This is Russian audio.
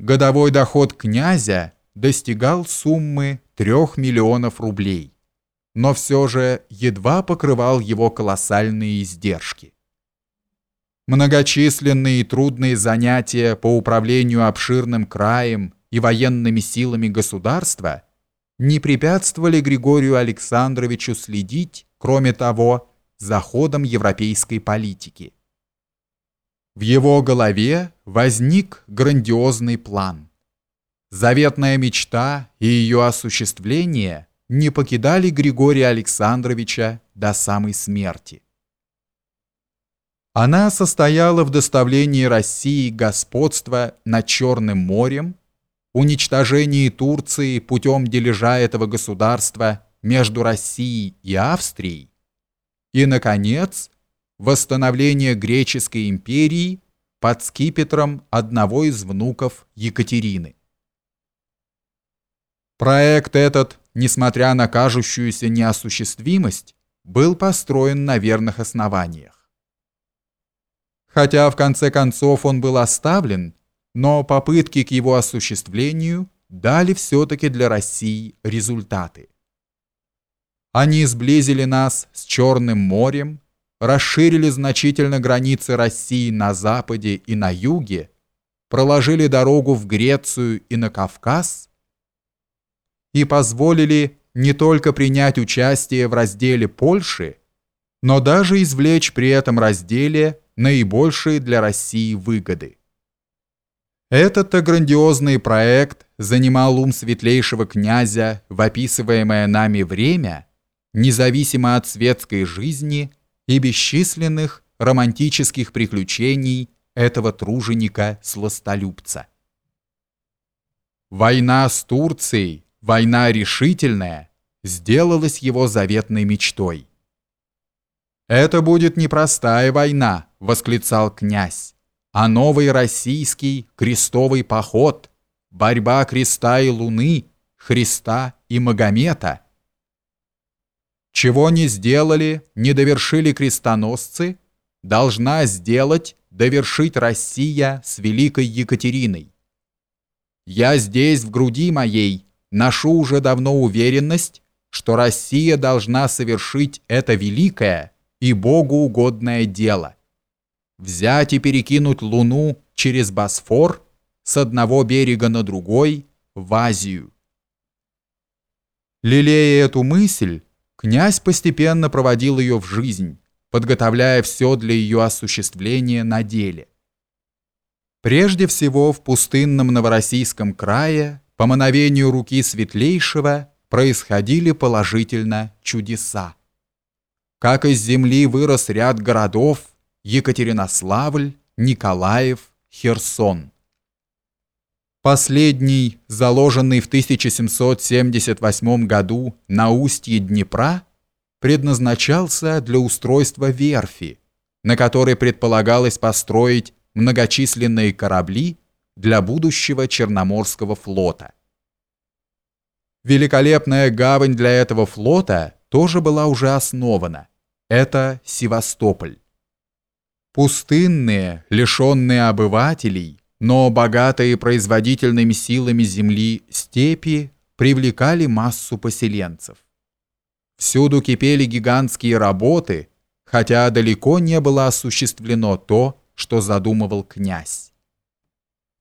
годовой доход князя достигал суммы 3 миллионов рублей, но все же едва покрывал его колоссальные издержки. Многочисленные и трудные занятия по управлению обширным краем и военными силами государства не препятствовали Григорию Александровичу следить, кроме того, за ходом европейской политики. В его голове возник грандиозный план. Заветная мечта и ее осуществление не покидали Григория Александровича до самой смерти. Она состояла в доставлении России господства над Черным морем, уничтожении Турции путем дележа этого государства между Россией и Австрией и, наконец, восстановление греческой империи под скипетром одного из внуков Екатерины. Проект этот, несмотря на кажущуюся неосуществимость, был построен на верных основаниях. Хотя в конце концов он был оставлен, но попытки к его осуществлению дали все-таки для России результаты. Они сблизили нас с Черным морем, расширили значительно границы России на западе и на юге, проложили дорогу в Грецию и на Кавказ и позволили не только принять участие в разделе Польши, но даже извлечь при этом разделе наибольшие для России выгоды. Этот-то грандиозный проект занимал ум светлейшего князя в описываемое нами время, независимо от светской жизни и бесчисленных романтических приключений этого труженика-сластолюбца. Война с Турцией война решительная, сделалась его заветной мечтой. «Это будет не простая война», — восклицал князь, «а новый российский крестовый поход, борьба креста и луны, Христа и Магомета». Чего не сделали, не довершили крестоносцы, должна сделать, довершить Россия с великой Екатериной. Я здесь, в груди моей, ношу уже давно уверенность, что Россия должна совершить это великое и Богу угодное дело. Взять и перекинуть Луну через Босфор с одного берега на другой в Азию. Лелея эту мысль, князь постепенно проводил ее в жизнь, подготовляя все для ее осуществления на деле. Прежде всего в пустынном Новороссийском крае по мановению руки светлейшего происходили положительно чудеса. Как из земли вырос ряд городов Екатеринославль, Николаев, Херсон. Последний, заложенный в 1778 году на устье Днепра, предназначался для устройства верфи, на которой предполагалось построить многочисленные корабли для будущего Черноморского флота. Великолепная гавань для этого флота тоже была уже основана. Это Севастополь. Пустынные, лишенные обывателей, но богатые производительными силами земли степи привлекали массу поселенцев. Всюду кипели гигантские работы, хотя далеко не было осуществлено то, что задумывал князь.